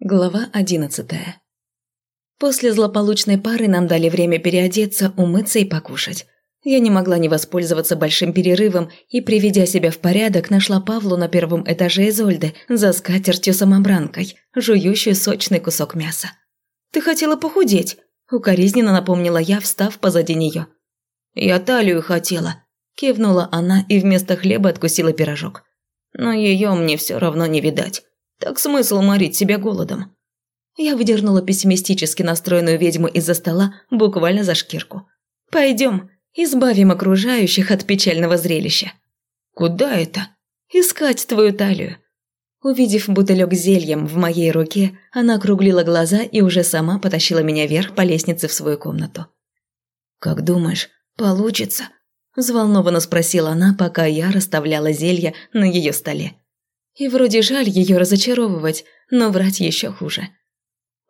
Глава одиннадцатая. После злополучной пары нам дали время переодеться, умыться и покушать. Я не могла не воспользоваться большим перерывом и, приведя себя в порядок, нашла Павлу на первом этаже Изольды за скатертью-самобранкой, жующую сочный кусок мяса. «Ты хотела похудеть?» – укоризненно напомнила я, встав позади нее. «Я талию хотела», – кивнула она и вместо хлеба откусила пирожок. «Но ее мне все равно не видать. Так смысл морить себя голодом? Я выдернула пессимистически настроенную ведьму из-за стола буквально за шкирку. «Пойдем, избавим окружающих от печального зрелища». «Куда это?» «Искать твою талию». Увидев бутылек зельем в моей руке, она округлила глаза и уже сама потащила меня вверх по лестнице в свою комнату. «Как думаешь, получится?» – взволнованно спросила она, пока я расставляла зелья на ее столе. И вроде жаль ее разочаровывать, но врать еще хуже.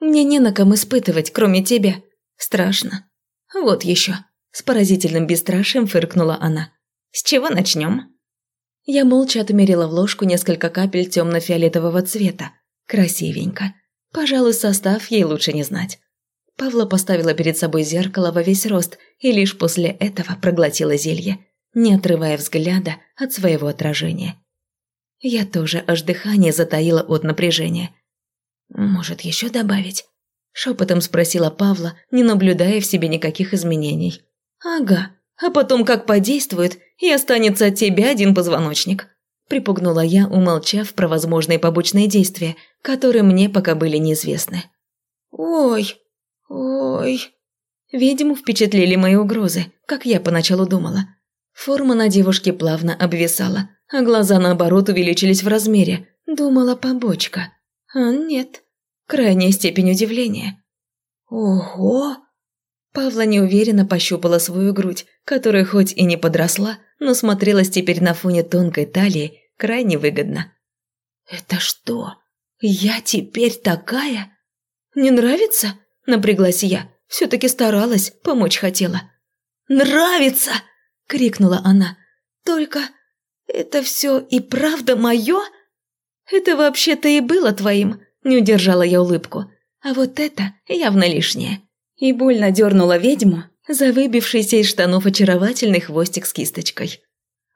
Мне не на ком испытывать, кроме тебя. Страшно. Вот еще. С поразительным бесстрашием фыркнула она. С чего начнем? Я молча отмерила в ложку несколько капель темно-фиолетового цвета. Красивенько. Пожалуй, состав ей лучше не знать. Павла поставила перед собой зеркало во весь рост и лишь после этого проглотила зелье, не отрывая взгляда от своего отражения. Я тоже аж дыхание затаила от напряжения. «Может, еще добавить?» Шепотом спросила Павла, не наблюдая в себе никаких изменений. «Ага, а потом как подействует, и останется от тебя один позвоночник», припугнула я, умолчав про возможные побочные действия, которые мне пока были неизвестны. «Ой, ой...» Видимо, впечатлили мои угрозы, как я поначалу думала. Форма на девушке плавно обвисала, а глаза, наоборот, увеличились в размере. Думала побочка. А нет. Крайняя степень удивления. Ого! Павла неуверенно пощупала свою грудь, которая хоть и не подросла, но смотрелась теперь на фоне тонкой талии крайне выгодно. «Это что? Я теперь такая?» «Не нравится?» – напряглась я. Все-таки старалась, помочь хотела. «Нравится!» – крикнула она. «Только «Это все и правда мое?» «Это вообще-то и было твоим», – не удержала я улыбку. «А вот это явно лишнее». И больно дернула ведьму за выбившийся из штанов очаровательный хвостик с кисточкой.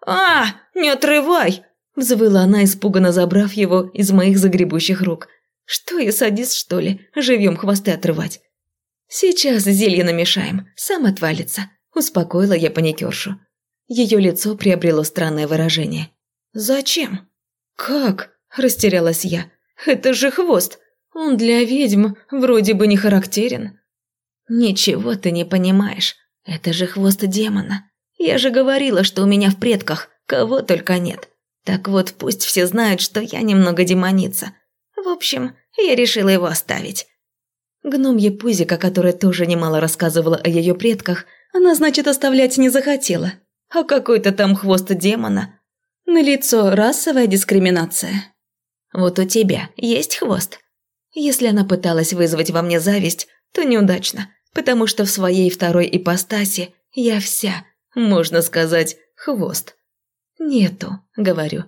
«А, не отрывай!» – взвыла она, испуганно забрав его из моих загребущих рук. «Что я садист, что ли, живьем хвосты отрывать?» «Сейчас зелье намешаем, сам отвалится», – успокоила я паникершу. Ее лицо приобрело странное выражение. «Зачем?» «Как?» – растерялась я. «Это же хвост. Он для ведьм вроде бы не характерен». «Ничего ты не понимаешь. Это же хвост демона. Я же говорила, что у меня в предках кого только нет. Так вот, пусть все знают, что я немного демоница. В общем, я решила его оставить». Гномья Пузика, которая тоже немало рассказывала о ее предках, она, значит, оставлять не захотела, а какой-то там хвост демона. На лицо расовая дискриминация. Вот у тебя есть хвост. Если она пыталась вызвать во мне зависть, то неудачно, потому что в своей второй ипостаси я вся, можно сказать, хвост. Нету, говорю.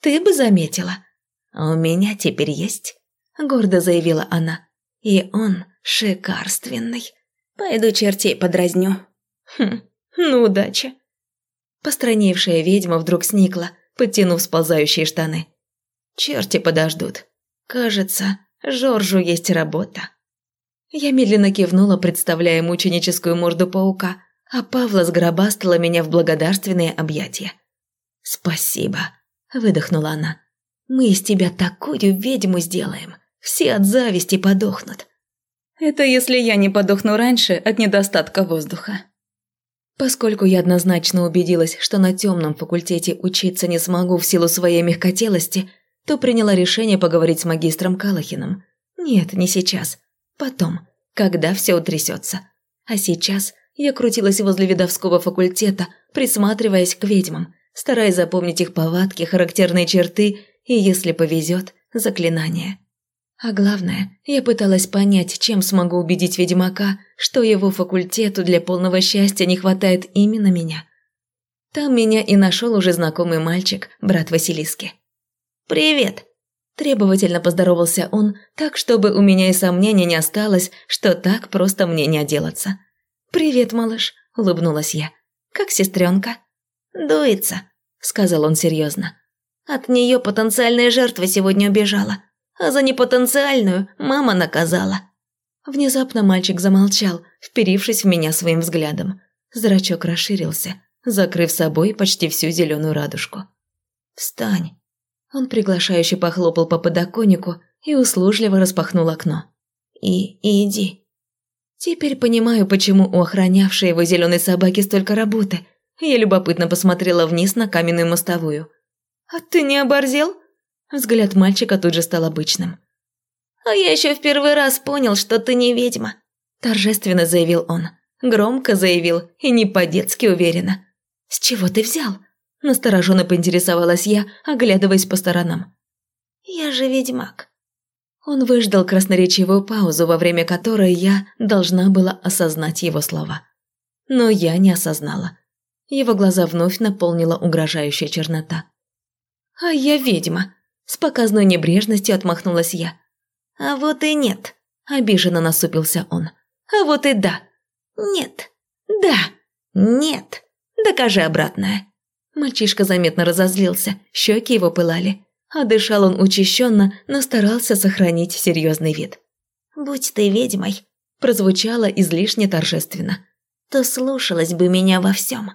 Ты бы заметила. А у меня теперь есть, гордо заявила она. И он шикарственный. Пойду чертей подразню. Хм, ну удачи. Постранившая ведьма вдруг сникла, подтянув сползающие штаны. Черти подождут. Кажется, Жоржу есть работа. Я медленно кивнула, представляя мученическую морду паука, а Павла сгробастала меня в благодарственные объятия. «Спасибо», – выдохнула она. «Мы из тебя такую ведьму сделаем. Все от зависти подохнут». «Это если я не подохну раньше от недостатка воздуха», Поскольку я однозначно убедилась, что на темном факультете учиться не смогу в силу своей мягкотелости, то приняла решение поговорить с магистром Калахином. Нет, не сейчас. Потом, когда все утрясется. А сейчас я крутилась возле видовского факультета, присматриваясь к ведьмам, стараясь запомнить их повадки, характерные черты и, если повезет, заклинания. А главное, я пыталась понять, чем смогу убедить ведьмака, что его факультету для полного счастья не хватает именно меня. Там меня и нашел уже знакомый мальчик, брат Василиски. «Привет!» Требовательно поздоровался он, так, чтобы у меня и сомнений не осталось, что так просто мне не отделаться. «Привет, малыш», – улыбнулась я. «Как сестренка?» «Дуется», – сказал он серьезно. «От нее потенциальная жертва сегодня убежала, а за непотенциальную мама наказала». Внезапно мальчик замолчал, вперившись в меня своим взглядом. Зрачок расширился, закрыв собой почти всю зеленую радужку. «Встань!» Он приглашающе похлопал по подоконнику и услужливо распахнул окно. «И иди». Теперь понимаю, почему у охранявшей его зеленой собаки столько работы. Я любопытно посмотрела вниз на каменную мостовую. «А ты не оборзел?» Взгляд мальчика тут же стал обычным. «А я еще в первый раз понял, что ты не ведьма», – торжественно заявил он. Громко заявил и не по-детски уверенно. «С чего ты взял?» – настороженно поинтересовалась я, оглядываясь по сторонам. «Я же ведьмак». Он выждал красноречивую паузу, во время которой я должна была осознать его слова. Но я не осознала. Его глаза вновь наполнила угрожающая чернота. «А я ведьма», – с показной небрежностью отмахнулась я. «А вот и нет», – обиженно насупился он. «А вот и да». «Нет». «Да». «Нет». «Докажи обратное». Мальчишка заметно разозлился, щеки его пылали. А дышал он учащенно, но старался сохранить серьезный вид. «Будь ты ведьмой», – прозвучало излишне торжественно. «То слушалась бы меня во всем».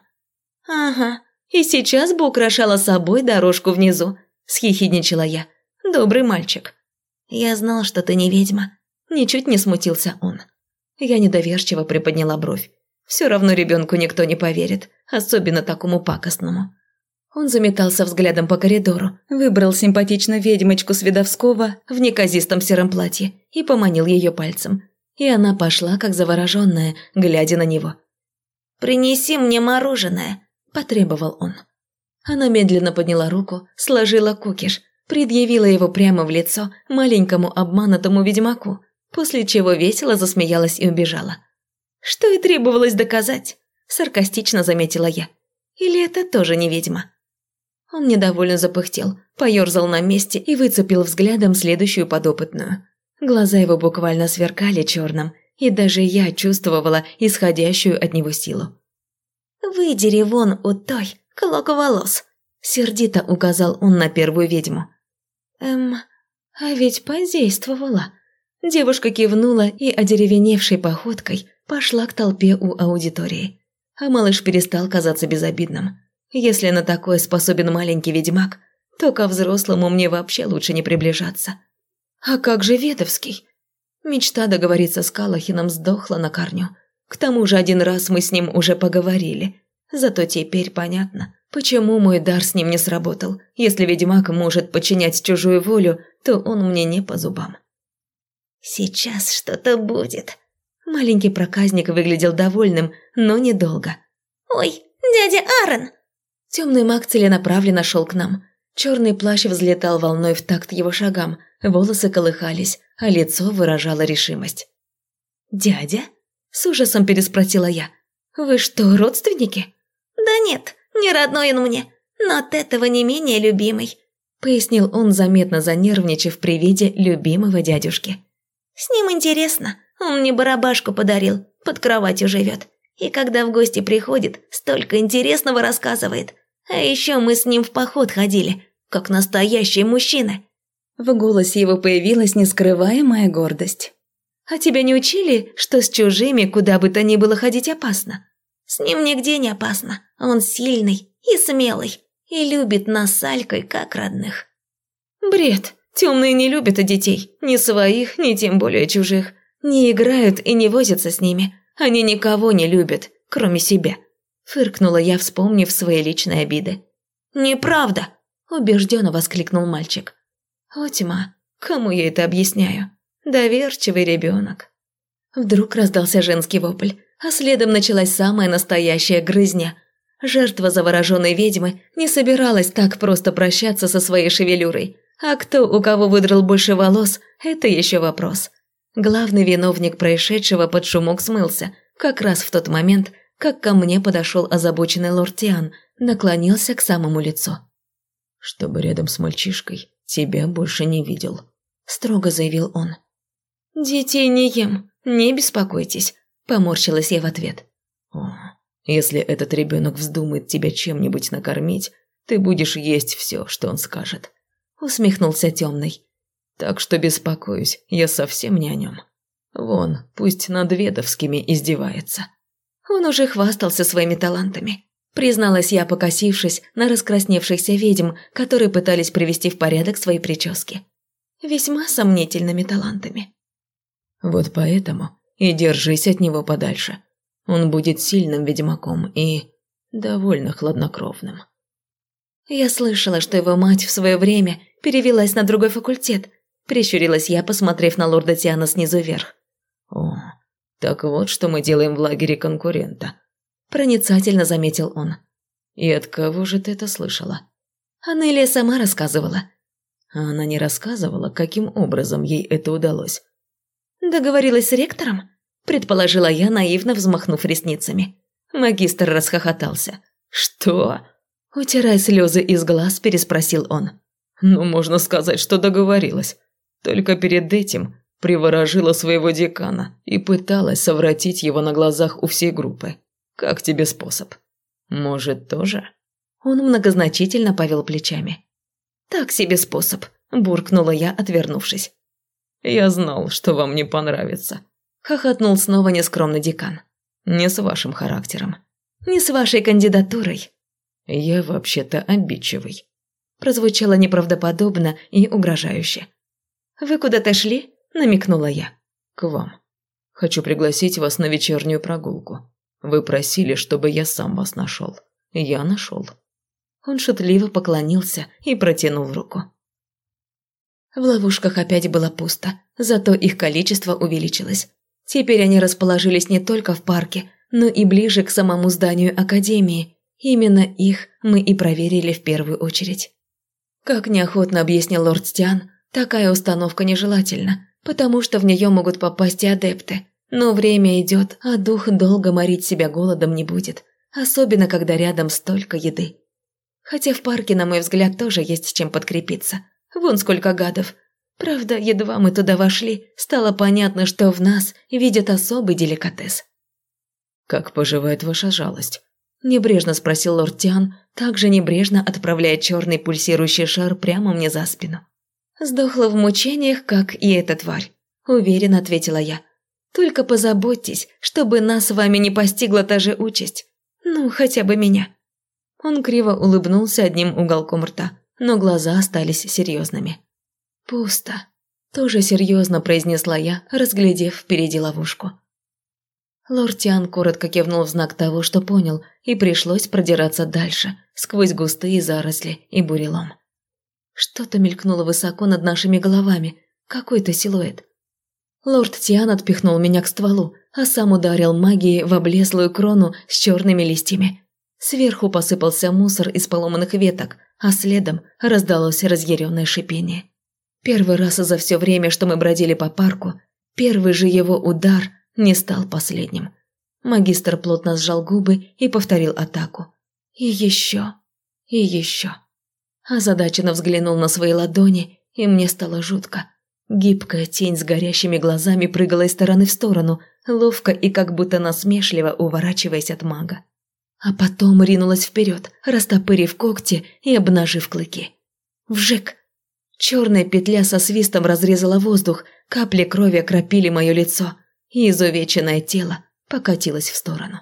«Ага, и сейчас бы украшала собой дорожку внизу», – схихидничала я. «Добрый мальчик». «Я знал, что ты не ведьма». Ничуть не смутился он. Я недоверчиво приподняла бровь. Все равно ребенку никто не поверит, особенно такому пакостному. Он заметался взглядом по коридору, выбрал симпатичную ведьмочку Свидовского в неказистом сером платье и поманил ее пальцем. И она пошла, как завороженная, глядя на него. «Принеси мне мороженое», – потребовал он. Она медленно подняла руку, сложила кукиш, предъявила его прямо в лицо маленькому обманутому ведьмаку, после чего весело засмеялась и убежала. «Что и требовалось доказать», – саркастично заметила я. «Или это тоже не ведьма?» Он недовольно запыхтел, поерзал на месте и выцепил взглядом следующую подопытную. Глаза его буквально сверкали черным, и даже я чувствовала исходящую от него силу. «Выдери вон у той клок волос», – сердито указал он на первую ведьму. «Эм, а ведь подействовала». Девушка кивнула и, одеревеневшей походкой, пошла к толпе у аудитории. А малыш перестал казаться безобидным. Если на такое способен маленький ведьмак, то ко взрослому мне вообще лучше не приближаться. А как же Ветовский? Мечта договориться с Калахином сдохла на корню. К тому же один раз мы с ним уже поговорили. Зато теперь понятно, почему мой дар с ним не сработал. Если ведьмак может подчинять чужую волю, то он мне не по зубам. «Сейчас что-то будет». Маленький проказник выглядел довольным, но недолго. «Ой, дядя Аарон!» Темный маг целенаправленно шел к нам. Черный плащ взлетал волной в такт его шагам, волосы колыхались, а лицо выражало решимость. «Дядя?» – с ужасом переспросила я. «Вы что, родственники?» «Да нет, не родной он мне, но от этого не менее любимый», – пояснил он, заметно занервничав при виде любимого дядюшки. «С ним интересно, он мне барабашку подарил, под кроватью живет. И когда в гости приходит, столько интересного рассказывает. А еще мы с ним в поход ходили, как настоящие мужчины». В голосе его появилась нескрываемая гордость. «А тебя не учили, что с чужими куда бы то ни было ходить опасно?» «С ним нигде не опасно. Он сильный и смелый, и любит нас с Алькой как родных». «Бред. Темные не любят детей, ни своих, ни тем более чужих. Не играют и не возятся с ними. Они никого не любят, кроме себя. Фыркнула я, вспомнив свои личные обиды. «Неправда!» – убежденно воскликнул мальчик. «О, тьма, кому я это объясняю? Доверчивый ребенок». Вдруг раздался женский вопль, а следом началась самая настоящая грызня. Жертва завороженной ведьмы не собиралась так просто прощаться со своей шевелюрой. А кто у кого выдрал больше волос – это еще вопрос. Главный виновник происшедшего под шумок смылся, как раз в тот момент, как ко мне подошел озабоченный лорд Тиан, наклонился к самому лицу. Чтобы рядом с мальчишкой тебя больше не видел», – строго заявил он. «Детей не ем, не беспокойтесь», – поморщилась я в ответ. «О, если этот ребенок вздумает тебя чем-нибудь накормить, ты будешь есть все, что он скажет», – усмехнулся темный. «Так что беспокоюсь, я совсем не о нем. Вон, пусть над Ведовскими издевается». Он уже хвастался своими талантами. Призналась я, покосившись на раскрасневшихся ведьм, которые пытались привести в порядок свои прически. Весьма сомнительными талантами. Вот поэтому и держись от него подальше. Он будет сильным ведьмаком и довольно хладнокровным. Я слышала, что его мать в свое время перевелась на другой факультет. Прищурилась я, посмотрев на лорда Тиана снизу вверх. О, так вот, что мы делаем в лагере конкурента. Проницательно заметил он. И от кого же ты это слышала? Анелия сама рассказывала. А она не рассказывала, каким образом ей это удалось. Договорилась с ректором? Предположила я, наивно взмахнув ресницами. Магистр расхохотался. «Что?» Утирая слезы из глаз, переспросил он. «Ну, можно сказать, что договорилась. Только перед этим приворожила своего декана и пыталась совратить его на глазах у всей группы. Как тебе способ? Может, тоже?» Он многозначительно повел плечами. «Так себе способ», – буркнула я, отвернувшись. «Я знал, что вам не понравится», – хохотнул снова нескромный декан. «Не с вашим характером». «Не с вашей кандидатурой». «Я вообще-то обидчивый», – прозвучало неправдоподобно и угрожающе. «Вы куда-то шли?» намекнула я. «К вам. Хочу пригласить вас на вечернюю прогулку. Вы просили, чтобы я сам вас нашел. Я нашел». Он шутливо поклонился и протянул руку. В ловушках опять было пусто, зато их количество увеличилось. Теперь они расположились не только в парке, но и ближе к самому зданию Академии. Именно их мы и проверили в первую очередь. Как неохотно объяснил лорд Стиан, такая установка нежелательна, потому что в нее могут попасть и адепты. Но время идет, а дух долго морить себя голодом не будет, особенно когда рядом столько еды. Хотя в парке, на мой взгляд, тоже есть чем подкрепиться. Вон сколько гадов. Правда, едва мы туда вошли, стало понятно, что в нас видят особый деликатес. «Как поживает ваша жалость?» – небрежно спросил лорд Тиан, также небрежно отправляя черный пульсирующий шар прямо мне за спину. «Сдохла в мучениях, как и эта тварь», – уверенно ответила я. «Только позаботьтесь, чтобы нас с вами не постигла та же участь. Ну, хотя бы меня». Он криво улыбнулся одним уголком рта, но глаза остались серьезными. «Пусто», – тоже серьезно произнесла я, разглядев впереди ловушку. Лорд Тиан коротко кивнул в знак того, что понял, и пришлось продираться дальше, сквозь густые заросли и бурелом. Что-то мелькнуло высоко над нашими головами, какой-то силуэт. Лорд Тиан отпихнул меня к стволу, а сам ударил магией в облезлую крону с черными листьями. Сверху посыпался мусор из поломанных веток, а следом раздалось разъяренное шипение. Первый раз за все время, что мы бродили по парку, первый же его удар не стал последним. Магистр плотно сжал губы и повторил атаку. И еще, и еще. Озадаченно взглянул на свои ладони, и мне стало жутко. Гибкая тень с горящими глазами прыгала из стороны в сторону, ловко и как будто насмешливо уворачиваясь от мага. А потом ринулась вперед, растопырив когти и обнажив клыки. Вжик! Черная петля со свистом разрезала воздух, капли крови окропили мое лицо, и изувеченное тело покатилось в сторону.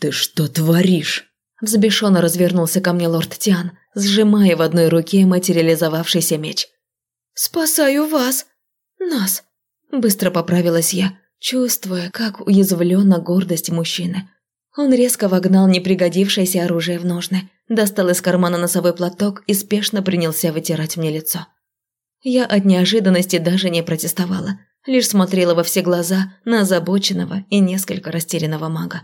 «Ты что творишь?» Взбешенно развернулся ко мне лорд Тиан, сжимая в одной руке материализовавшийся меч. «Спасаю вас! Нас!» Быстро поправилась я, чувствуя, как уязвлена гордость мужчины. Он резко вогнал непригодившееся оружие в ножны, достал из кармана носовой платок и спешно принялся вытирать мне лицо. Я от неожиданности даже не протестовала, лишь смотрела во все глаза на озабоченного и несколько растерянного мага.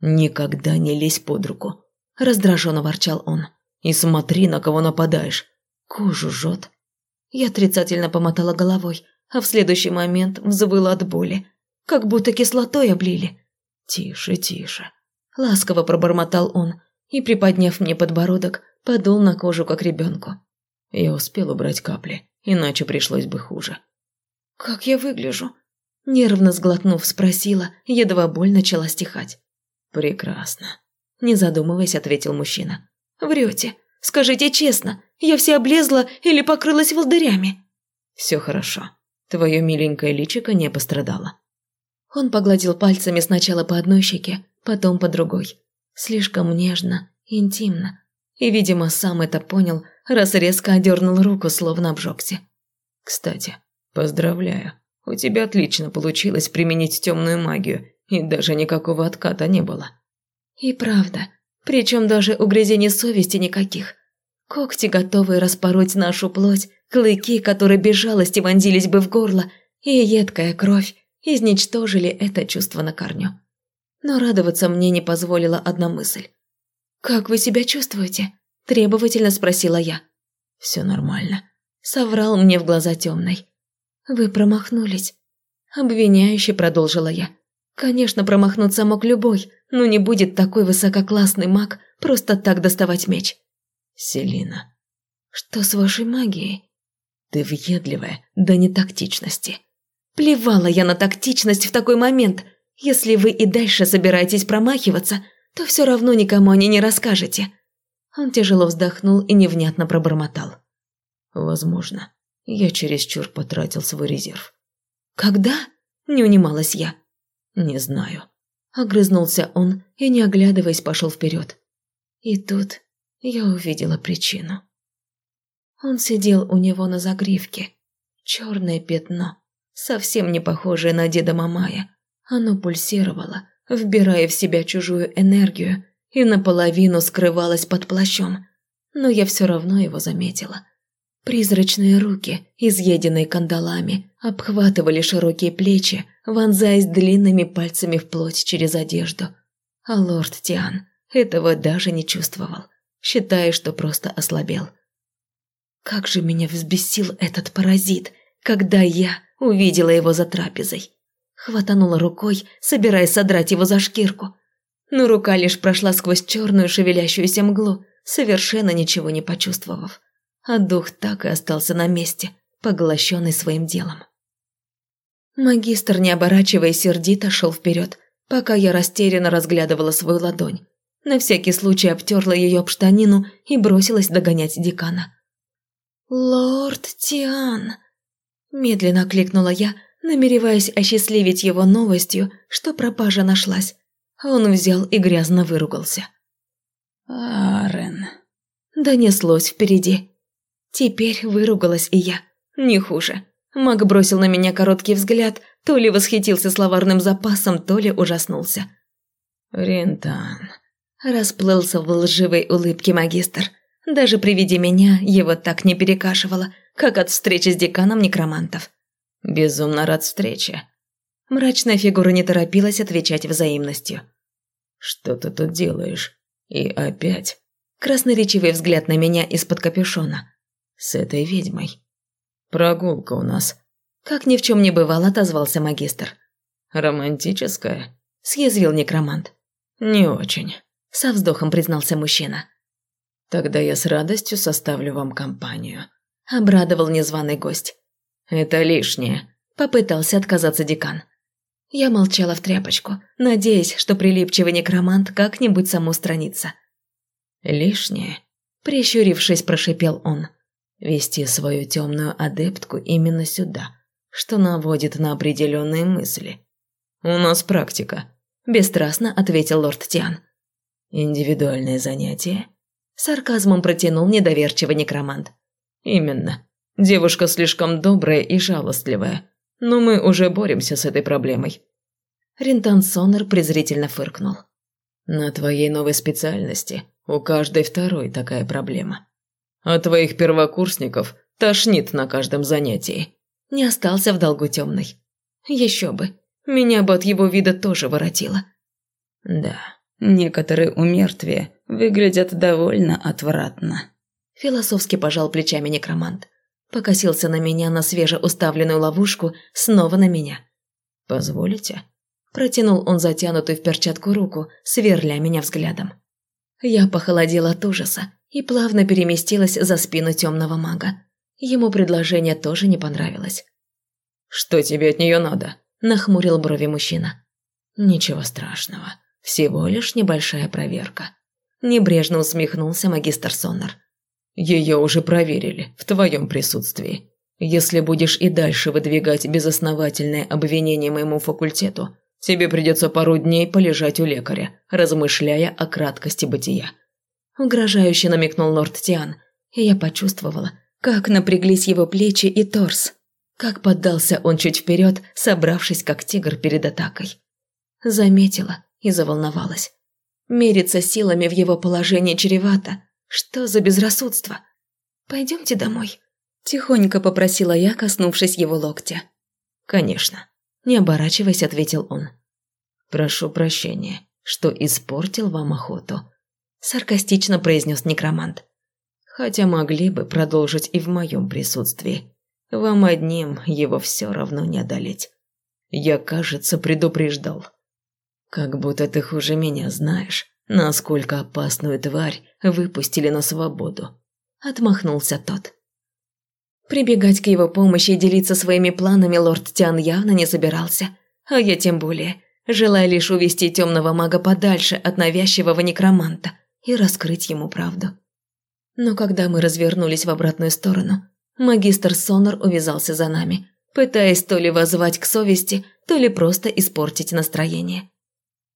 «Никогда не лезь под руку», – раздраженно ворчал он. «И смотри, на кого нападаешь. Кожу жжет». Я отрицательно помотала головой, а в следующий момент взвыла от боли. Как будто кислотой облили. «Тише, тише», – ласково пробормотал он и, приподняв мне подбородок, подул на кожу, как ребенку. Я успел убрать капли, иначе пришлось бы хуже. «Как я выгляжу?» Нервно сглотнув, спросила, едва боль начала стихать. «Прекрасно», – не задумываясь, ответил мужчина. «Врете. Скажите честно, я вся облезла или покрылась волдырями?» «Все хорошо. Твое миленькое личико не пострадало». Он погладил пальцами сначала по одной щеке, потом по другой. Слишком нежно, интимно. И, видимо, сам это понял, раз резко одернул руку, словно обжегся. «Кстати, поздравляю. У тебя отлично получилось применить темную магию, и даже никакого отката не было». «И правда. Причем даже угрызений совести никаких. Когти, готовые распороть нашу плоть, клыки, которые без жалости вонзились бы в горло, и едкая кровь изничтожили это чувство на корню. Но радоваться мне не позволила одна мысль. «Как вы себя чувствуете?» – требовательно спросила я. «Все нормально», – соврал мне в глаза темный. «Вы промахнулись», – обвиняюще продолжила я. «Конечно, промахнуться мог любой, но не будет такой высококлассный маг просто так доставать меч». «Селина». «Что с вашей магией?» «Ты въедливая до нетактичности». Плевала я на тактичность в такой момент. Если вы и дальше собираетесь промахиваться, то все равно никому о ней не расскажете». Он тяжело вздохнул и невнятно пробормотал. «Возможно, я чересчур потратил свой резерв». «Когда?» – не унималась я. «Не знаю». Огрызнулся он и, не оглядываясь, пошел вперед. И тут я увидела причину. Он сидел у него на загривке. Черное пятно, совсем не похожее на деда Мамая. Оно пульсировало, вбирая в себя чужую энергию, и наполовину скрывалось под плащом. Но я все равно его заметила. Призрачные руки, изъеденные кандалами, обхватывали широкие плечи, вонзаясь длинными пальцами в плоть через одежду. А лорд Тиан этого даже не чувствовал, считая, что просто ослабел. Как же меня взбесил этот паразит, когда я увидела его за трапезой. Хватанула рукой, собираясь содрать его за шкирку. Но рука лишь прошла сквозь черную шевелящуюся мглу, совершенно ничего не почувствовав. А дух так и остался на месте, поглощенный своим делом. Магистр, не оборачиваясь, сердито шел вперед, пока я растерянно разглядывала свою ладонь. На всякий случай обтерла ее об штанину и бросилась догонять декана. «Лорд Тиан!» Медленно кликнула я, намереваясь осчастливить его новостью, что пропажа нашлась. Он взял и грязно выругался. «Арен...» Донеслось впереди. Теперь выругалась и я. Не хуже. Маг бросил на меня короткий взгляд, то ли восхитился словарным запасом, то ли ужаснулся. «Рентан...» Расплылся в лживой улыбке магистр. Даже при виде меня его так не перекашивало, как от встречи с деканом некромантов. «Безумно рад встрече». Мрачная фигура не торопилась отвечать взаимностью. «Что ты тут делаешь? И опять?» Красноречивый взгляд на меня из-под капюшона. «С этой ведьмой. Прогулка у нас». Как ни в чем не бывало, отозвался магистр. «Романтическая?» – съязвил некромант. «Не очень», – со вздохом признался мужчина. «Тогда я с радостью составлю вам компанию», – обрадовал незваный гость. «Это лишнее», – попытался отказаться декан. Я молчала в тряпочку, надеясь, что прилипчивый некромант как-нибудь самоустранится. «Лишнее?» – прищурившись, прошипел он. «Вести свою темную адептку именно сюда, что наводит на определенные мысли. У нас практика», – бесстрастно ответил лорд Тиан. «Индивидуальное занятие?» Сарказмом протянул недоверчивый некромант. «Именно. Девушка слишком добрая и жалостливая. Но мы уже боремся с этой проблемой». Рентан Сонер презрительно фыркнул. «На твоей новой специальности у каждой второй такая проблема. А твоих первокурсников тошнит на каждом занятии». Не остался в долгу темный. Еще бы. Меня бы от его вида тоже воротило. Да, некоторые умертвия выглядят довольно отвратно. Философски пожал плечами некромант. Покосился на меня на свежеуставленную ловушку, снова на меня. «Позволите?» Протянул он затянутую в перчатку руку, сверля меня взглядом. Я похолодела от ужаса и плавно переместилась за спину темного мага. Ему предложение тоже не понравилось. «Что тебе от нее надо?» – нахмурил брови мужчина. «Ничего страшного. Всего лишь небольшая проверка». Небрежно усмехнулся магистр Соннер. «Ее уже проверили в твоем присутствии. Если будешь и дальше выдвигать безосновательное обвинение моему факультету, тебе придется пару дней полежать у лекаря, размышляя о краткости бытия». Угрожающе намекнул лорд Тиан, и я почувствовала, как напряглись его плечи и торс, как поддался он чуть вперед, собравшись как тигр перед атакой. Заметила и заволновалась. Мериться силами в его положении чревато. Что за безрассудство? Пойдемте домой. Тихонько попросила я, коснувшись его локтя. «Конечно», – не оборачиваясь, ответил он. «Прошу прощения, что испортил вам охоту», – саркастично произнес некромант. «Хотя могли бы продолжить и в моем присутствии. Вам одним его все равно не одолеть. Я, кажется, предупреждал. Как будто ты хуже меня знаешь, насколько опасную тварь выпустили на свободу. Отмахнулся тот. Прибегать к его помощи и делиться своими планами лорд Тиан явно не собирался, а я тем более, желая лишь увести темного мага подальше от навязчивого некроманта и раскрыть ему правду. Но когда мы развернулись в обратную сторону, магистр Сонор увязался за нами, пытаясь то ли воззвать к совести, то ли просто испортить настроение.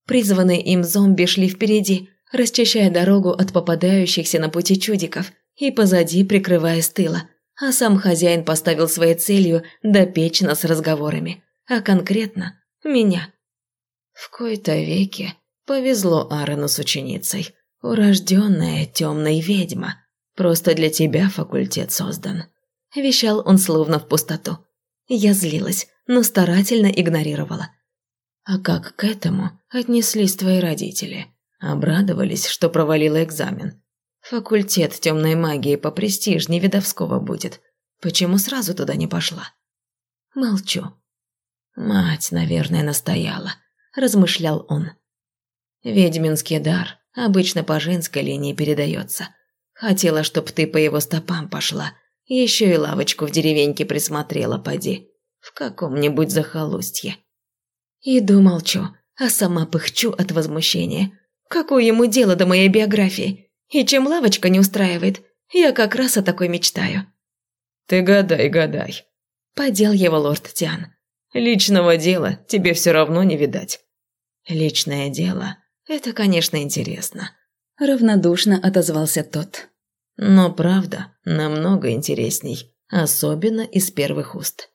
Призванные им зомби шли впереди, расчищая дорогу от попадающихся на пути чудиков и позади прикрывая с тыла, а сам хозяин поставил своей целью допечь нас разговорами, а конкретно меня. В кои-то веке повезло Аарону с ученицей, урожденная темная ведьма. Просто для тебя факультет создан. Вещал он словно в пустоту. Я злилась, но старательно игнорировала. А как к этому отнеслись твои родители? Обрадовались, что провалила экзамен. Факультет темной магии попрестижнее видовского будет. Почему сразу туда не пошла? Молчу. Мать, наверное, настояла, размышлял он. Ведьминский дар обычно по женской линии передается. Хотела, чтоб ты по его стопам пошла. Еще и лавочку в деревеньке присмотрела, поди. В каком-нибудь захолустье. Иду молчу, а сама пыхчу от возмущения. Какое ему дело до моей биографии? И чем лавочка не устраивает, я как раз о такой мечтаю. Ты гадай, гадай. Подел его лорд Тиан. Личного дела тебе все равно не видать. Личное дело – это, конечно, интересно. Равнодушно отозвался тот. Но правда намного интересней, особенно из первых уст.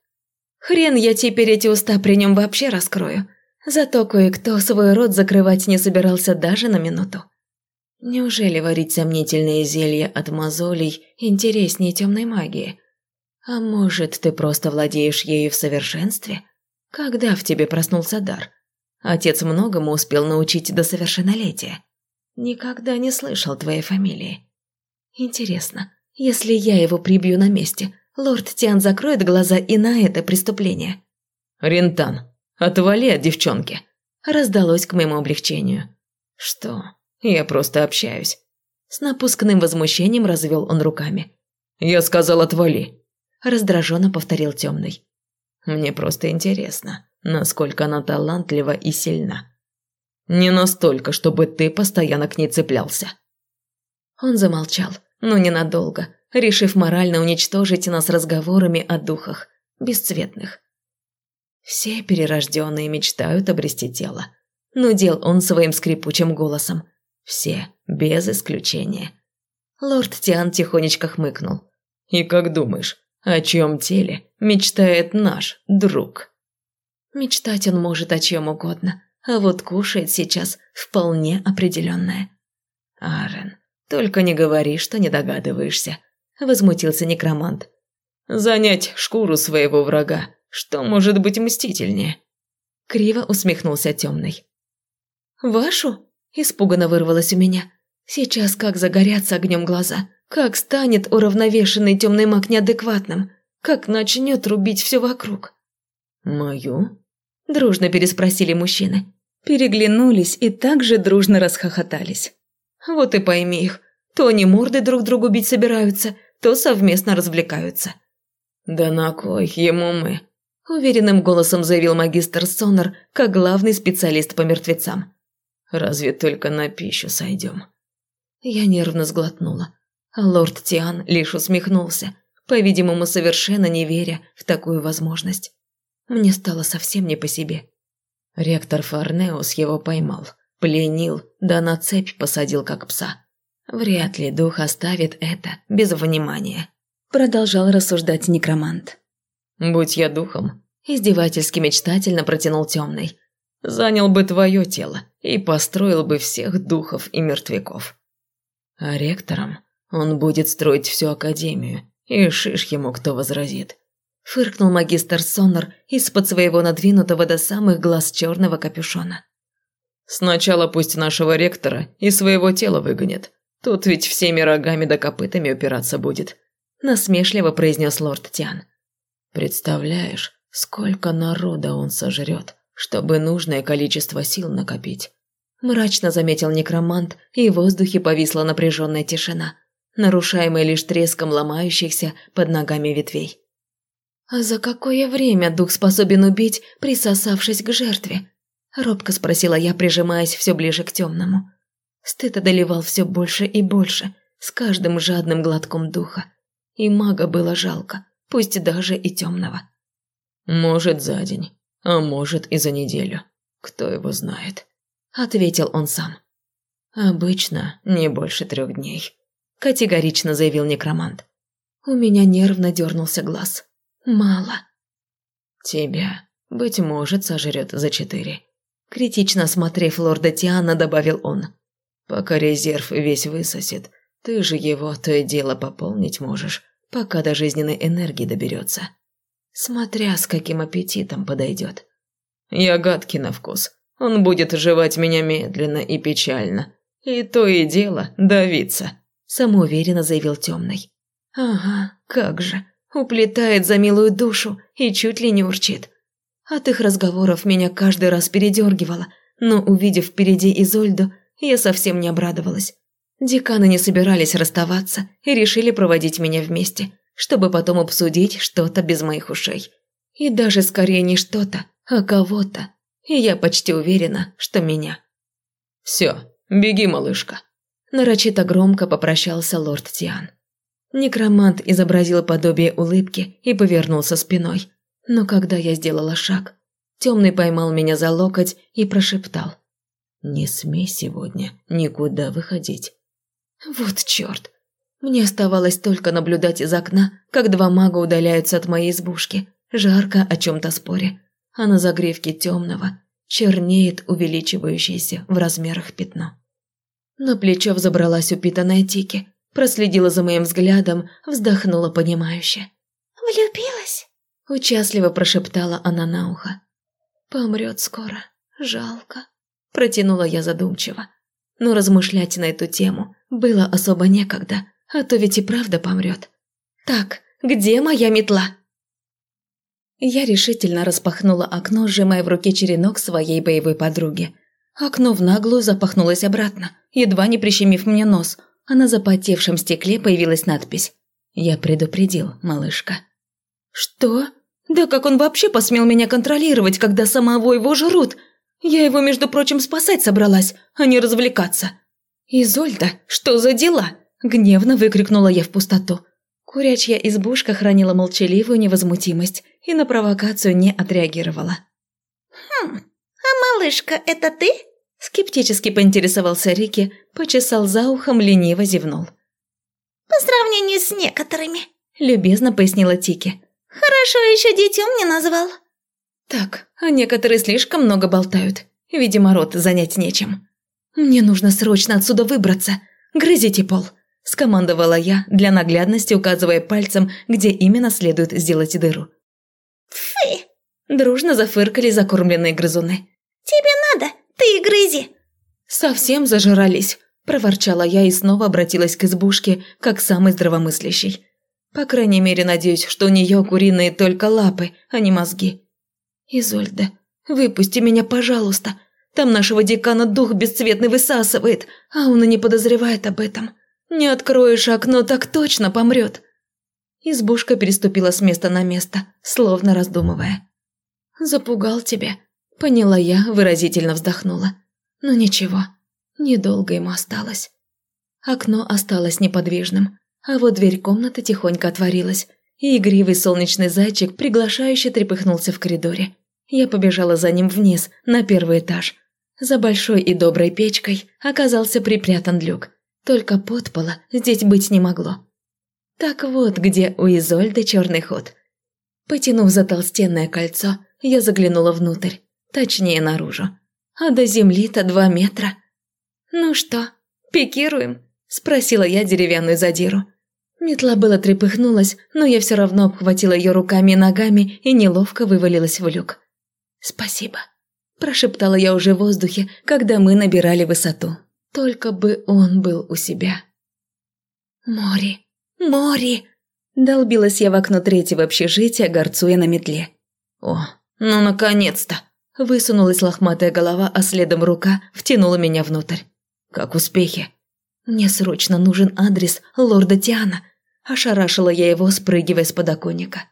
Хрен я теперь эти уста при нем вообще раскрою. Зато кое-кто свой рот закрывать не собирался даже на минуту. Неужели варить сомнительные зелья от мозолей интереснее темной магии? А может, ты просто владеешь ею в совершенстве? Когда в тебе проснулся дар? Отец многому успел научить до совершеннолетия. Никогда не слышал твоей фамилии. Интересно, если я его прибью на месте, Лорд Тиан закроет глаза и на это преступление. «Рентан, отвали от девчонки!» Раздалось к моему облегчению. «Что? Я просто общаюсь». С напускным возмущением развел он руками. «Я сказал, отвали!» Раздраженно повторил темный. «Мне просто интересно, насколько она талантлива и сильна. Не настолько, чтобы ты постоянно к ней цеплялся». Он замолчал, но ненадолго, решив морально уничтожить нас разговорами о духах, бесцветных. Все перерожденные мечтают обрести тело. Нудел он своим скрипучим голосом. Все, без исключения. Лорд Тиан тихонечко хмыкнул. «И как думаешь, о чем теле мечтает наш друг?» Мечтать он может о чем угодно, а вот кушает сейчас вполне определенное. Арен, только не говори, что не догадываешься. – возмутился некромант. «Занять шкуру своего врага. Что может быть мстительнее?» Криво усмехнулся темный. «Вашу?» – испуганно вырвалось у меня. «Сейчас как загорятся огнем глаза, как станет уравновешенный темный маг неадекватным, как начнет рубить все вокруг». «Мою?» – дружно переспросили мужчины. Переглянулись и также дружно расхохотались. «Вот и пойми их, То они морды друг другу бить собираются, то совместно развлекаются. «Да на кой ему мы?» – уверенным голосом заявил магистр Сонор, как главный специалист по мертвецам. «Разве только на пищу сойдем?» Я нервно сглотнула, а лорд Тиан лишь усмехнулся, по-видимому, совершенно не веря в такую возможность. Мне стало совсем не по себе. Ректор Фарнеус его поймал, пленил, да на цепь посадил как пса. Вряд ли дух оставит это без внимания. Продолжал рассуждать некромант. «Будь я духом», – издевательски мечтательно протянул темный. «Занял бы твое тело и построил бы всех духов и мертвяков. А ректором он будет строить всю академию, и шиш ему кто возразит». Фыркнул магистр Соннер из-под своего надвинутого до самых глаз черного капюшона. «Сначала пусть нашего ректора и своего тела выгонят. Тут ведь всеми рогами да копытами упираться будет», – насмешливо произнес лорд Тиан. «Представляешь, сколько народа он сожрет, чтобы нужное количество сил накопить?» Мрачно заметил некромант, и в воздухе повисла напряженная тишина, нарушаемая лишь треском ломающихся под ногами ветвей. «А за какое время дух способен убить, присосавшись к жертве?» Робко спросила я, прижимаясь все ближе к темному. Стыд одолевал все больше и больше, с каждым жадным глотком духа. И мага было жалко, пусть даже и темного. «Может, за день, а может и за неделю. Кто его знает?» – ответил он сам. «Обычно не больше трех дней», – категорично заявил некромант. У меня нервно дернулся глаз. Мало. Тебя, быть может, сожрет за четыре. Критично смотрев лорда Тиана, добавил он. Пока резерв весь высосет, ты же его то и дело пополнить можешь, пока до жизненной энергии доберется. Смотря с каким аппетитом подойдет. Я гадкий на вкус. Он будет жевать меня медленно и печально. И то и дело давиться, самоуверенно заявил темный. Ага, как же уплетает за милую душу и чуть ли не урчит. От их разговоров меня каждый раз передергивало, но, увидев впереди Изольду, я совсем не обрадовалась. Деканы не собирались расставаться и решили проводить меня вместе, чтобы потом обсудить что-то без моих ушей. И даже скорее не что-то, а кого-то. И я почти уверена, что меня. «Все, беги, малышка», – нарочито громко попрощался лорд Тиан. Некромант изобразил подобие улыбки и повернулся спиной. Но когда я сделала шаг, темный поймал меня за локоть и прошептал. «Не смей сегодня никуда выходить». Вот черт. Мне оставалось только наблюдать из окна, как два мага удаляются от моей избушки, жарко о чем-то споре, а на загревке темного чернеет увеличивающееся в размерах пятно. На плечо взобралась упитанная Тики – проследила за моим взглядом, вздохнула понимающе. «Влюбилась?» – участливо прошептала она на ухо. «Помрет скоро. Жалко», – протянула я задумчиво. Но размышлять на эту тему было особо некогда, а то ведь и правда помрет. «Так, где моя метла?» Я решительно распахнула окно, сжимая в руке черенок своей боевой подруги. Окно в наглую запахнулось обратно, едва не прищемив мне нос – а на запотевшем стекле появилась надпись «Я предупредил, малышка». «Что? Да как он вообще посмел меня контролировать, когда самого его жрут? Я его, между прочим, спасать собралась, а не развлекаться». «Изольда, что за дела?» – гневно выкрикнула я в пустоту. Курячья избушка хранила молчаливую невозмутимость и на провокацию не отреагировала. «Хм, а малышка это ты?» Скептически поинтересовался Рики, почесал за ухом, лениво зевнул. «По сравнению с некоторыми», – любезно пояснила Тики. «Хорошо еще детем не назвал». «Так, а некоторые слишком много болтают. Видимо, рот занять нечем. Мне нужно срочно отсюда выбраться. Грызите пол», – скомандовала я, для наглядности указывая пальцем, где именно следует сделать дыру. «Фы!» – дружно зафыркали закормленные грызуны. «Тебе надо, ты и грызи!» «Совсем зажрались!» – проворчала я и снова обратилась к избушке, как самый здравомыслящий. По крайней мере, надеюсь, что у нее куриные только лапы, а не мозги. «Изольда, выпусти меня, пожалуйста. Там нашего декана дух бесцветный высасывает, а он и не подозревает об этом. Не откроешь окно, так точно помрет. Избушка переступила с места на место, словно раздумывая. «Запугал тебя», – поняла я, выразительно вздохнула. «Но ничего, недолго ему осталось». Окно осталось неподвижным, а вот дверь комнаты тихонько отворилась, и игривый солнечный зайчик приглашающе трепыхнулся в коридоре. Я побежала за ним вниз, на первый этаж. За большой и доброй печкой оказался припрятан люк. Только подпола здесь быть не могло. Так вот, где у Изольды черный ход. Потянув за толстенное кольцо, я заглянула внутрь, точнее наружу. А до земли-то два метра. «Ну что, пикируем?» – спросила я деревянную задиру. Метла было трепыхнулась, но я все равно обхватила ее руками и ногами и неловко вывалилась в люк. «Спасибо», – прошептала я уже в воздухе, когда мы набирали высоту. Только бы он был у себя. «Море! Море!» Долбилась я в окно третьего общежития, горцуя на метле. «О, ну наконец-то!» Высунулась лохматая голова, а следом рука втянула меня внутрь. «Как успехи?» «Мне срочно нужен адрес лорда Тиана», – ошарашила я его, спрыгивая с подоконника.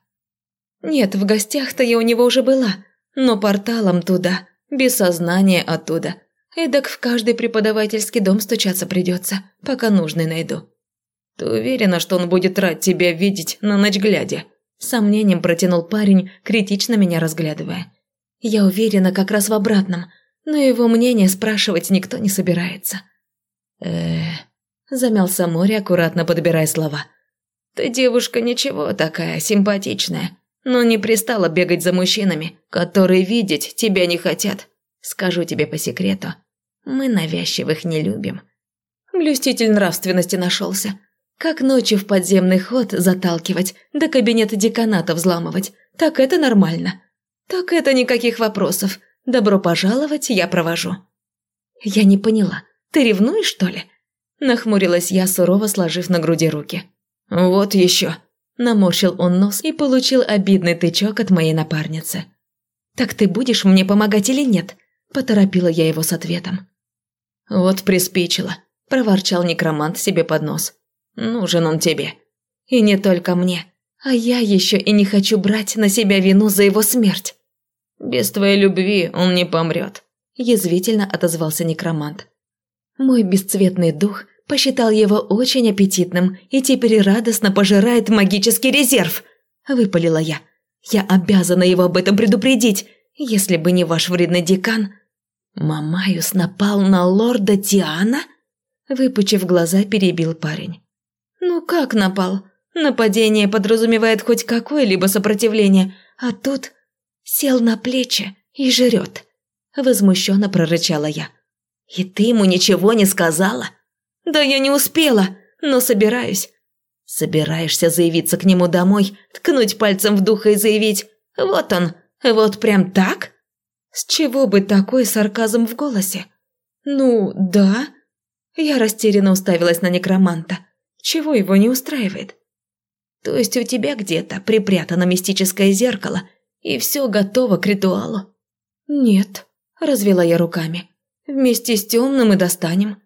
«Нет, в гостях-то я у него уже была, но порталом туда, без сознания оттуда. Эдак в каждый преподавательский дом стучаться придется, пока нужный найду». «Ты уверена, что он будет рад тебя видеть на ночь глядя?» Сомнением протянул парень, критично меня разглядывая. «Я уверена как раз в обратном, но его мнение спрашивать никто не собирается» э замялся море, аккуратно подбирая слова. «Ты девушка ничего такая, симпатичная, но не пристала бегать за мужчинами, которые видеть тебя не хотят. Скажу тебе по секрету, мы навязчивых не любим». Блюститель нравственности нашелся. Как ночью в подземный ход заталкивать, до кабинета деканата взламывать, так это нормально. Так это никаких вопросов. Добро пожаловать, я провожу. Я не поняла. Ты ревнуешь, что ли?» Нахмурилась я, сурово сложив на груди руки. «Вот еще!» Наморщил он нос и получил обидный тычок от моей напарницы. «Так ты будешь мне помогать или нет?» Поторопила я его с ответом. «Вот приспичило», – проворчал некромант себе под нос. «Нужен он тебе. И не только мне. А я еще и не хочу брать на себя вину за его смерть». «Без твоей любви он не помрет», – язвительно отозвался некромант. Мой бесцветный дух посчитал его очень аппетитным и теперь радостно пожирает магический резерв. Выпалила я. Я обязана его об этом предупредить, если бы не ваш вредный декан. Мамаюс напал на лорда Тиана? Выпучив глаза, перебил парень. Ну как напал? Нападение подразумевает хоть какое-либо сопротивление, а тут сел на плечи и жрет. Возмущенно прорычала я. «И ты ему ничего не сказала?» «Да я не успела, но собираюсь». «Собираешься заявиться к нему домой, ткнуть пальцем в духа и заявить «Вот он, вот прям так?» С чего бы такой сарказм в голосе? «Ну, да». Я растерянно уставилась на некроманта. Чего его не устраивает? То есть у тебя где-то припрятано мистическое зеркало, и все готово к ритуалу? Нет, развела я руками. Вместе с темным и достанем.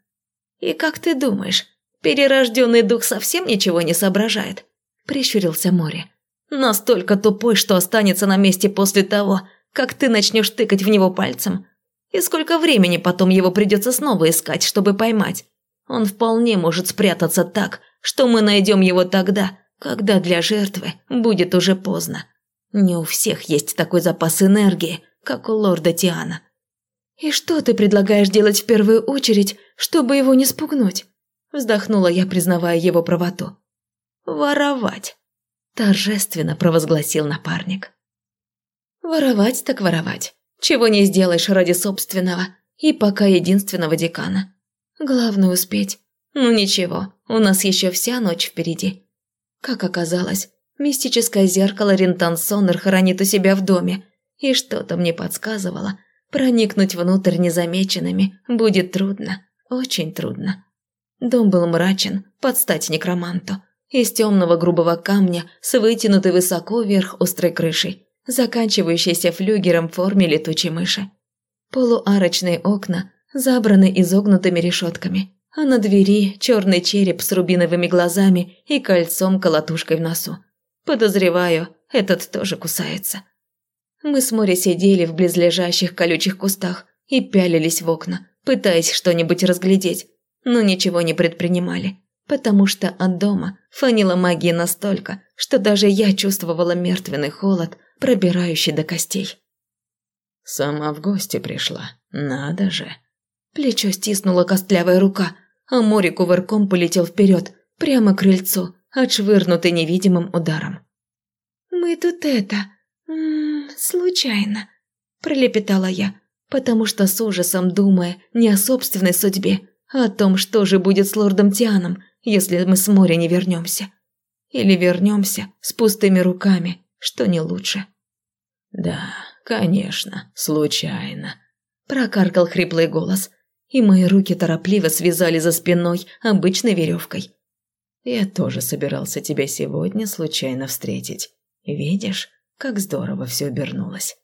И как ты думаешь, перерожденный дух совсем ничего не соображает? Прищурился море. Настолько тупой, что останется на месте после того, как ты начнешь тыкать в него пальцем. И сколько времени потом его придется снова искать, чтобы поймать. Он вполне может спрятаться так, что мы найдем его тогда, когда для жертвы будет уже поздно. Не у всех есть такой запас энергии, как у лорда Тиана. «И что ты предлагаешь делать в первую очередь, чтобы его не спугнуть?» Вздохнула я, признавая его правоту. «Воровать», – торжественно провозгласил напарник. «Воровать так воровать. Чего не сделаешь ради собственного и пока единственного декана. Главное успеть. Ну ничего, у нас еще вся ночь впереди». Как оказалось, мистическое зеркало Рентан Соннер хранит у себя в доме, и что-то мне подсказывало – Проникнуть внутрь незамеченными будет трудно, очень трудно. Дом был мрачен, под стать некроманту. Из темного грубого камня с вытянутой высоко вверх острой крышей, заканчивающейся флюгером в форме летучей мыши. Полуарочные окна забраны изогнутыми решетками, а на двери черный череп с рубиновыми глазами и кольцом-колотушкой в носу. Подозреваю, этот тоже кусается. Мы с Мори сидели в близлежащих колючих кустах и пялились в окна, пытаясь что-нибудь разглядеть, но ничего не предпринимали, потому что от дома фанила магия настолько, что даже я чувствовала мертвенный холод, пробирающий до костей. «Сама в гости пришла, надо же!» Плечо стиснула костлявая рука, а Мори кувырком полетел вперед, прямо к крыльцу, отшвырнутый невидимым ударом. «Мы тут это... М -м, случайно», – пролепетала я, потому что с ужасом думая не о собственной судьбе, а о том, что же будет с лордом Тианом, если мы с моря не вернемся. Или вернемся с пустыми руками, что не лучше. «Да, конечно, случайно», – прокаркал хриплый голос, и мои руки торопливо связали за спиной обычной веревкой. «Я тоже собирался тебя сегодня случайно встретить. Видишь, как здорово все обернулось».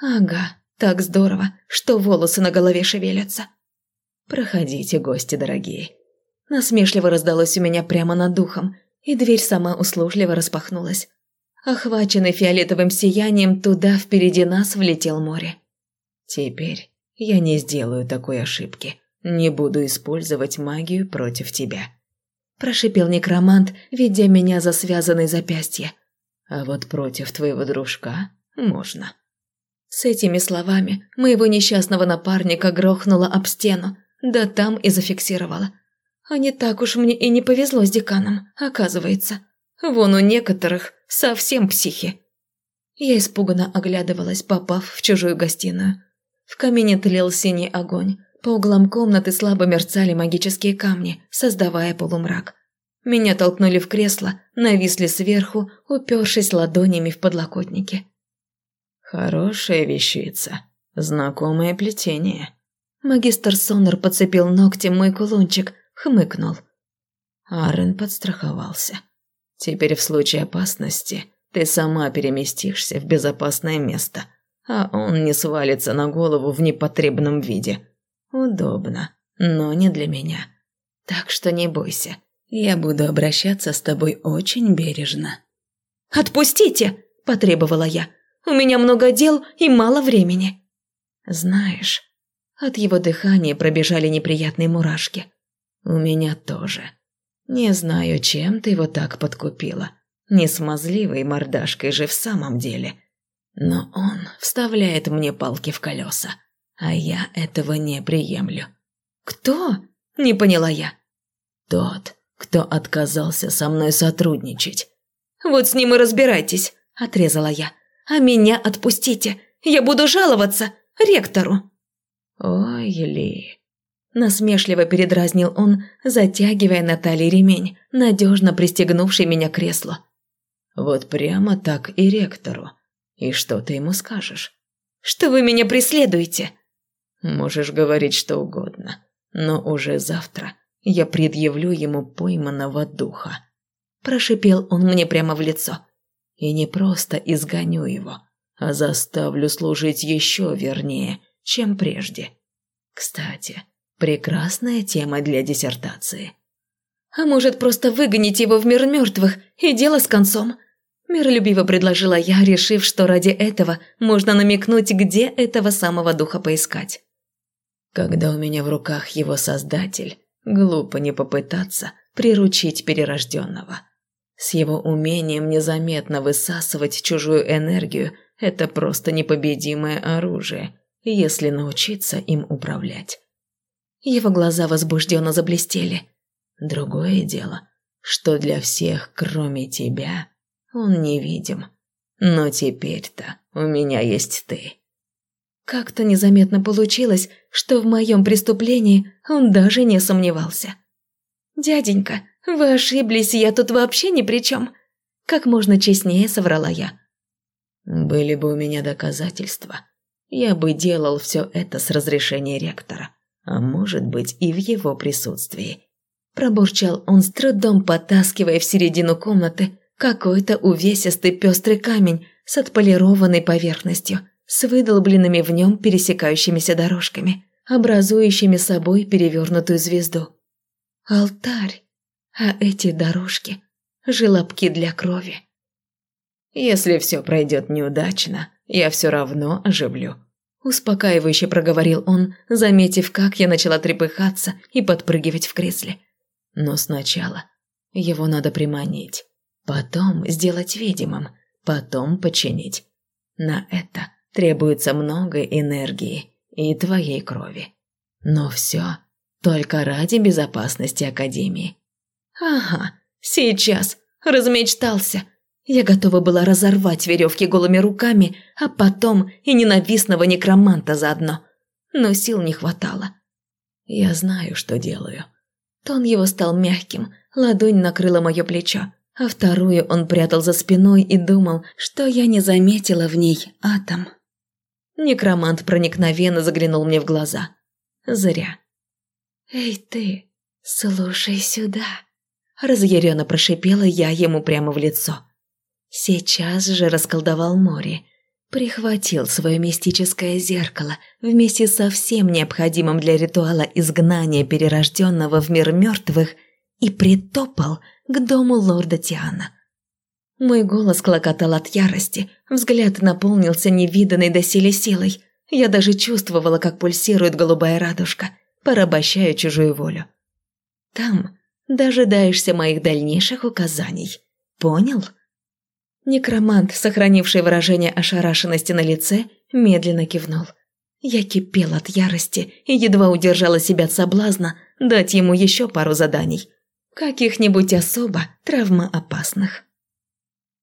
«Ага, так здорово, что волосы на голове шевелятся». «Проходите, гости дорогие». Насмешливо раздалось у меня прямо над духом, и дверь сама услужливо распахнулась. Охваченный фиолетовым сиянием, туда впереди нас влетел море. «Теперь я не сделаю такой ошибки. Не буду использовать магию против тебя», – прошипел некромант, ведя меня за связанные запястья. «А вот против твоего дружка можно». С этими словами моего несчастного напарника грохнуло об стену, да там и зафиксировало. А не так уж мне и не повезло с деканом, оказывается. Вон у некоторых совсем психи. Я испуганно оглядывалась, попав в чужую гостиную. В камине тлел синий огонь, по углам комнаты слабо мерцали магические камни, создавая полумрак. Меня толкнули в кресло, нависли сверху, упершись ладонями в подлокотники. «Хорошая вещица. Знакомое плетение». Магистр Сонор подцепил ногтем мой кулончик, хмыкнул. Арен подстраховался. «Теперь в случае опасности ты сама переместишься в безопасное место, а он не свалится на голову в непотребном виде. Удобно, но не для меня. Так что не бойся, я буду обращаться с тобой очень бережно». «Отпустите!» – потребовала я. У меня много дел и мало времени». «Знаешь...» От его дыхания пробежали неприятные мурашки. «У меня тоже. Не знаю, чем ты его так подкупила. Не смазливой мордашкой же в самом деле. Но он вставляет мне палки в колеса, а я этого не приемлю». «Кто?» – не поняла я. «Тот, кто отказался со мной сотрудничать». «Вот с ним и разбирайтесь», – отрезала я а меня отпустите. Я буду жаловаться ректору». «Ой, Ли...» Насмешливо передразнил он, затягивая на талии ремень, надежно пристегнувший меня к креслу. «Вот прямо так и ректору. И что ты ему скажешь?» «Что вы меня преследуете?» «Можешь говорить что угодно, но уже завтра я предъявлю ему пойманного духа». Прошипел он мне прямо в лицо. И не просто изгоню его, а заставлю служить еще вернее, чем прежде. Кстати, прекрасная тема для диссертации. А может, просто выгонить его в мир мертвых и дело с концом? Миролюбиво предложила я, решив, что ради этого можно намекнуть, где этого самого духа поискать. Когда у меня в руках его создатель, глупо не попытаться приручить перерожденного. С его умением незаметно высасывать чужую энергию – это просто непобедимое оружие, если научиться им управлять. Его глаза возбужденно заблестели. Другое дело, что для всех, кроме тебя, он невидим. Но теперь-то у меня есть ты. Как-то незаметно получилось, что в моем преступлении он даже не сомневался. «Дяденька, «Вы ошиблись, я тут вообще ни при чем!» Как можно честнее соврала я. «Были бы у меня доказательства, я бы делал все это с разрешения ректора, а может быть и в его присутствии». Пробурчал он с трудом, потаскивая в середину комнаты какой-то увесистый пестрый камень с отполированной поверхностью, с выдолбленными в нем пересекающимися дорожками, образующими собой перевернутую звезду. Алтарь. А эти дорожки – желобки для крови. «Если все пройдет неудачно, я все равно оживлю», – успокаивающе проговорил он, заметив, как я начала трепыхаться и подпрыгивать в кресле. «Но сначала его надо приманить, потом сделать видимым, потом починить. На это требуется много энергии и твоей крови. Но все только ради безопасности Академии. Ага, сейчас. Размечтался. Я готова была разорвать веревки голыми руками, а потом и ненавистного некроманта заодно. Но сил не хватало. Я знаю, что делаю. Тон его стал мягким, ладонь накрыла мое плечо, а вторую он прятал за спиной и думал, что я не заметила в ней атом. Некромант проникновенно заглянул мне в глаза. Зря. «Эй ты, слушай сюда!» Разъяренно прошипела я ему прямо в лицо. Сейчас же расколдовал море. Прихватил свое мистическое зеркало вместе со всем необходимым для ритуала изгнания перерожденного в мир мертвых и притопал к дому лорда Тиана. Мой голос клокотал от ярости, взгляд наполнился невиданной доселе силой. Я даже чувствовала, как пульсирует голубая радужка – порабощаю чужую волю. Там дожидаешься моих дальнейших указаний. Понял? Некромант, сохранивший выражение ошарашенности на лице, медленно кивнул. Я кипел от ярости и едва удержала себя от соблазна дать ему еще пару заданий. Каких-нибудь особо травмоопасных.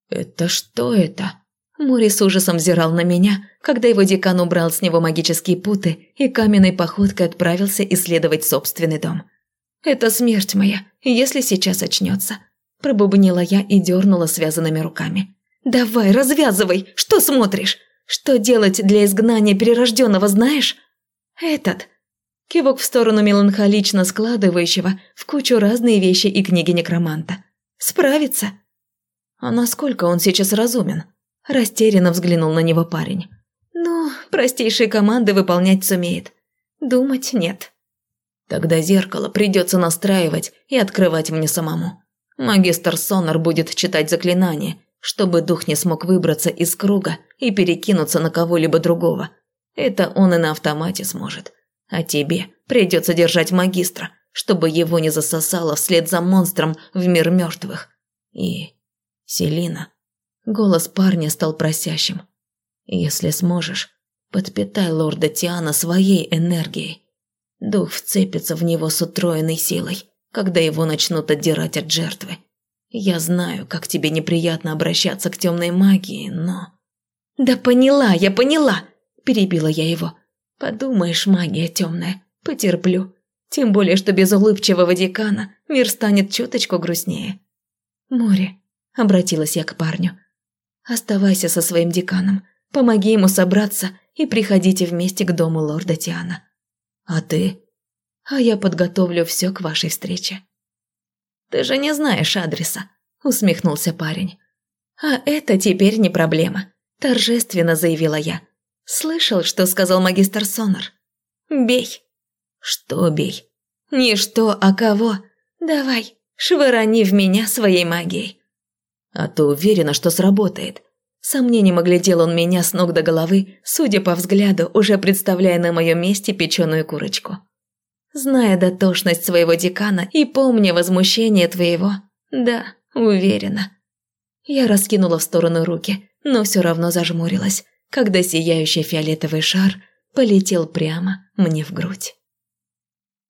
«Это что это?» Мори с ужасом взирал на меня, когда его декан убрал с него магические путы и каменной походкой отправился исследовать собственный дом. «Это смерть моя, если сейчас очнется», – пробубнила я и дернула связанными руками. «Давай, развязывай! Что смотришь? Что делать для изгнания перерожденного, знаешь?» «Этот». Кивок в сторону меланхолично складывающего в кучу разные вещи и книги некроманта. «Справится?» «А насколько он сейчас разумен?» Растерянно взглянул на него парень. «Ну, простейшие команды выполнять сумеет. Думать нет». «Тогда зеркало придется настраивать и открывать мне самому. Магистр Сонар будет читать заклинание, чтобы дух не смог выбраться из круга и перекинуться на кого-либо другого. Это он и на автомате сможет. А тебе придется держать магистра, чтобы его не засосало вслед за монстром в мир мертвых. И... Селина...» Голос парня стал просящим. «Если сможешь, подпитай лорда Тиана своей энергией. Дух вцепится в него с утроенной силой, когда его начнут отдирать от жертвы. Я знаю, как тебе неприятно обращаться к темной магии, но...» «Да поняла, я поняла!» – перебила я его. «Подумаешь, магия темная, потерплю. Тем более, что без улыбчивого декана мир станет чуточку грустнее». «Море», – обратилась я к парню, – Оставайся со своим деканом, помоги ему собраться и приходите вместе к дому лорда Тиана. А ты? А я подготовлю все к вашей встрече. Ты же не знаешь адреса, усмехнулся парень. А это теперь не проблема, торжественно заявила я. Слышал, что сказал магистр Сонор? Бей. Что бей? Не что, а кого? Давай, швырани в меня своей магией. А ты уверена, что сработает? Сомнением оглядел он меня с ног до головы, судя по взгляду, уже представляя на моем месте печеную курочку. Зная дотошность своего декана и помня возмущение твоего, да, уверена. Я раскинула в сторону руки, но все равно зажмурилась, когда сияющий фиолетовый шар полетел прямо мне в грудь.